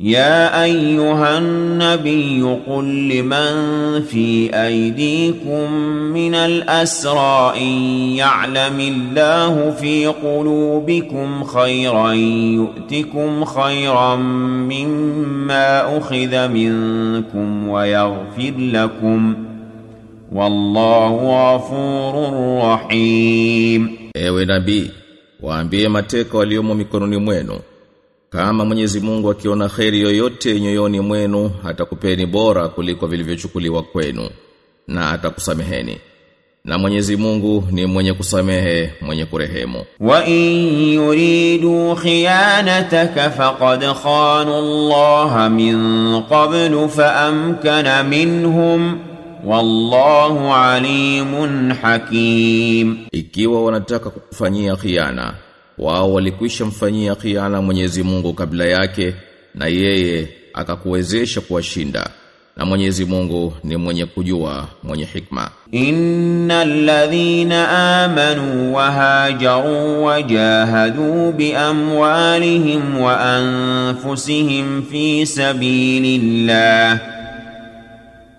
يا أيها النبي قل لمن في أيديكم من الأسرى إن يعلم الله في قلوبكم خيرا يؤتكم خيرا مما أخذ منكم ويغفر لكم والله غفور رحيم Ewe nabii, waambie mateka waliomo mikononi mwenu. Kama Mwenyezi Mungu akiona kheri yoyote nyoyoni mwenu atakupeni bora kuliko vilivyochukuliwa kwenu na atakusameheni. Na Mwenyezi Mungu ni mwenye kusamehe, mwenye kurehemu. Wa in yuridu khiyanataka faqad khana Allah min qablu fa amkana minhum wallahu alimun hakim. Ikiwa wanataka kukufanyia khiana wao walikwisha mfanyia khiana Mwenyezi Mungu kabla yake na yeye akakuwezesha kuwashinda na Mwenyezi Mungu ni mwenye kujua mwenye hikma. Innal ladhina amanu wa hajaru wa jahadu bi amwalihim wa anfusihim fi sabilillah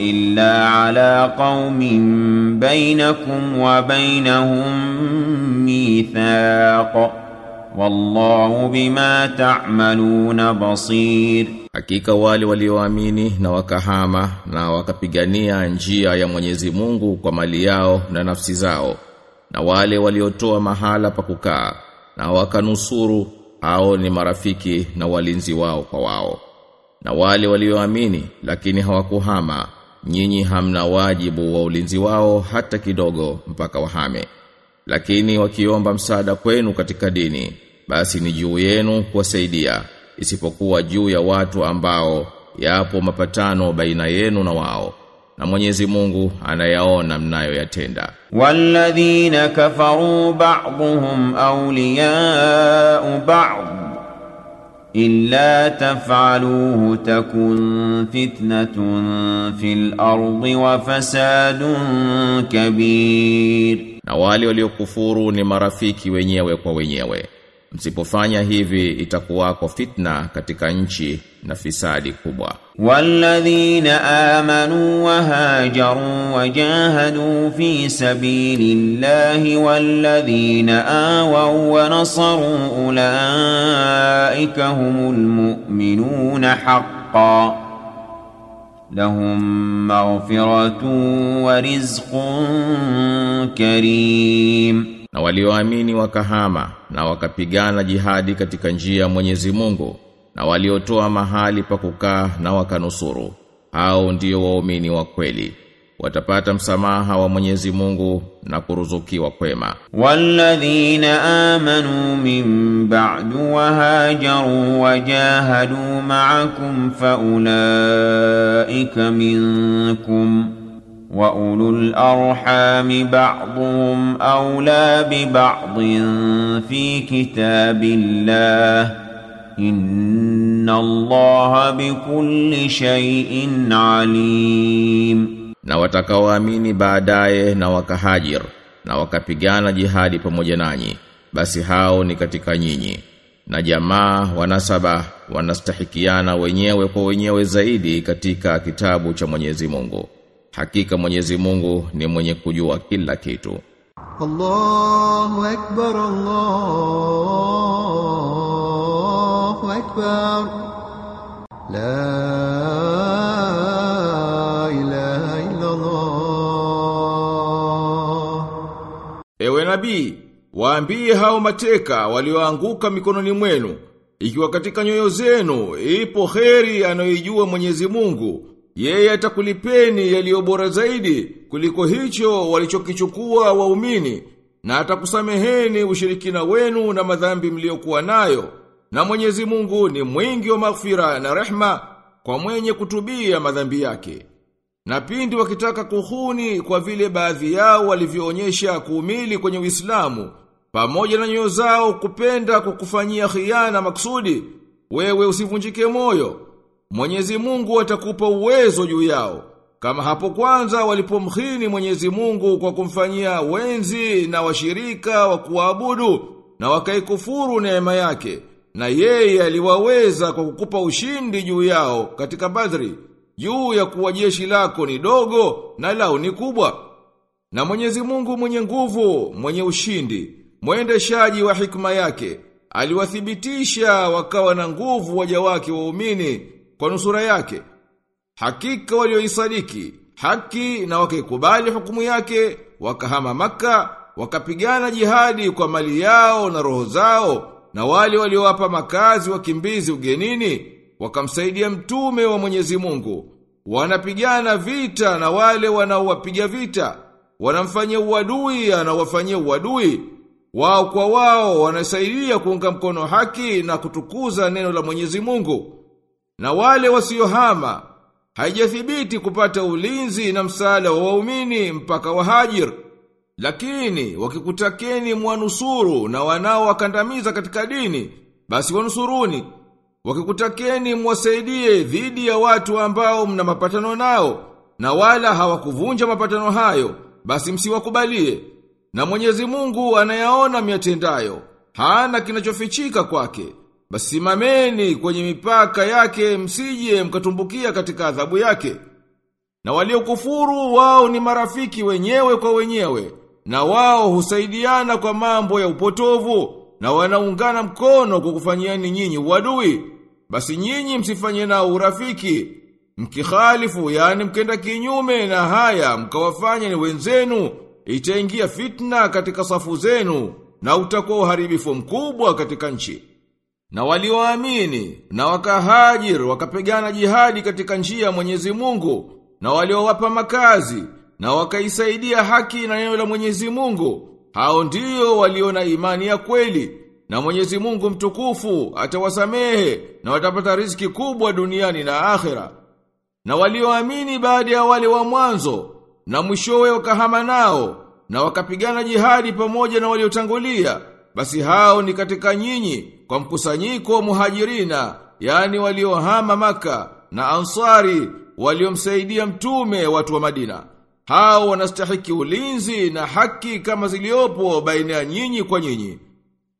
إلا على قوم بينكم وبينهم ميثاق والله بما تعملون بصير Hakika wale walioamini na wakahama na wakapigania njia ya Mwenyezi Mungu kwa mali yao na nafsi zao na wale waliotoa mahala pa kukaa na wakanusuru hao ni marafiki na walinzi wao kwa wao na wale walioamini lakini hawakuhama. Nyinyi hamna wajibu wa ulinzi wao hata kidogo mpaka wahame. Lakini wakiomba msaada kwenu katika dini basi ni juu yenu kuwasaidia isipokuwa juu ya watu ambao yapo mapatano baina yenu na wao. Na Mwenyezi Mungu anayaona mnayoyatenda. Walladhina kafaru ba'dhum awliya'u ba'd. إلا تفعلوه تكن فتنة في الأرض وفساد كبير na wale waliokufuru ni marafiki wenyewe kwa wenyewe Msipofanya hivi itakuwako fitna katika nchi na fisadi kubwa. Walladhina amanu wa hajaru wa jahadu fi sabilillahi walladhina awaw wa nasaru ulaika humul mu'minuna haqqan lahum maghfiratun wa rizqun karim na walioamini wakahama na wakapigana jihadi katika njia Mwenyezi Mungu na waliotoa mahali pa kukaa na wakanusuru. Hao ndio waumini wa kweli. Watapata msamaha wa Mwenyezi Mungu na kuruzukiwa kwema. Walladhina amanu min ba'du wa hajaru wa jahadu ma'akum fa ulaika minkum. وأولو الأرحام بعضهم أولى ببعض في كتاب الله إن الله بكل شيء عليم na watakaoamini baadaye na wakahajir na wakapigana jihadi pamoja nanyi basi hao ni katika nyinyi na jamaa wanasaba wanastahikiana wenyewe kwa wenyewe zaidi katika kitabu cha Mwenyezi Mungu Hakika Mwenyezi Mungu ni mwenye kujua kila kitu. Allahu akbar, Allahu akbar. La ilaha illa Allah. Ewe nabii, waambie hao mateka walioanguka mikononi mwenu, ikiwa katika nyoyo zenu ipo kheri anayoijua Mwenyezi Mungu yeye atakulipeni yaliyo bora zaidi kuliko hicho walichokichukua waumini na atakusameheni ushirikina wenu na madhambi mliokuwa nayo. Na Mwenyezi Mungu ni mwingi wa maghfira na rehma, kwa mwenye kutubia madhambi yake. Na pindi wakitaka kuhuni kwa vile baadhi yao walivyoonyesha kuumili kwenye Uislamu, pamoja na nyoyo zao kupenda kukufanyia khiana maksudi, wewe usivunjike moyo. Mwenyezi Mungu atakupa uwezo juu yao. Kama hapo kwanza walipomhini Mwenyezi Mungu kwa kumfanyia wenzi na washirika wa kuabudu na wakaikufuru neema yake. Na yeye aliwaweza kwa kukupa ushindi juu yao katika Badri, juu ya kuwa jeshi lako ni dogo na lao ni kubwa. Na Mwenyezi Mungu mwenye nguvu, mwenye ushindi, mwendeshaji wa hikma yake, aliwathibitisha wakawa na nguvu waja wake waumini kwa nusura yake. Hakika walioisadiki haki na wakaikubali hukumu yake, wakahama maka, wakapigana jihadi kwa mali yao na roho zao, na wale waliowapa makazi wakimbizi ugenini, wakamsaidia mtume wa Mwenyezi Mungu. Wanapigana vita na wale wanaowapiga vita, wanamfanyia uadui anawafanyia uadui. Wao kwa wao wanasaidia kuunga mkono haki na kutukuza neno la Mwenyezi Mungu. Na wale wasiohama haijathibiti kupata ulinzi na msaada wa waumini mpaka wahajir. Lakini wakikutakeni mwanusuru na wanao wakandamiza katika dini, basi wanusuruni. Wakikutakeni mwasaidie dhidi ya watu ambao mna mapatano nao, na wala hawakuvunja mapatano hayo, basi msiwakubalie. Na Mwenyezi Mungu anayaona miatendayo, hana kinachofichika kwake. Basi simameni kwenye mipaka yake msije mkatumbukia katika adhabu yake. Na waliokufuru wao ni marafiki wenyewe kwa wenyewe, na wao husaidiana kwa mambo ya upotovu, na wanaungana mkono kwa kufanyiani nyinyi uadui. Basi nyinyi msifanye nao urafiki. Mkikhalifu, yani mkenda kinyume na haya, mkawafanya ni wenzenu, itaingia fitna katika safu zenu, na utakuwa uharibifu mkubwa katika nchi. Na walioamini na wakahajir wakapigana jihadi katika njia ya Mwenyezi Mungu na waliowapa makazi na wakaisaidia haki na neno la Mwenyezi Mungu hao ndio waliona imani ya kweli. Na Mwenyezi Mungu mtukufu atawasamehe na watapata riziki kubwa duniani na akhera. Na walioamini baada ya wale wa mwanzo na mwishowe wakahama nao na wakapigana jihadi pamoja na waliotangulia basi hao ni katika nyinyi kwa mkusanyiko wa muhajirina, yani waliohama maka na ansari waliomsaidia mtume watu wa Madina. Hao wanastahiki ulinzi na haki kama ziliopo baina ya nyinyi kwa nyinyi.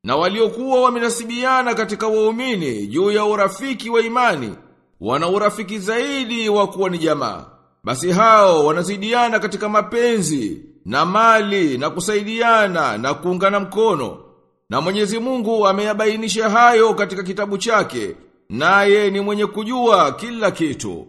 Na waliokuwa wamenasibiana katika waumini juu ya urafiki wa imani, wana urafiki zaidi wa kuwa ni jamaa. Basi hao wanazidiana katika mapenzi na mali na kusaidiana na kuungana mkono. Na Mwenyezi Mungu ameyabainisha hayo katika kitabu chake, naye ni mwenye kujua kila kitu.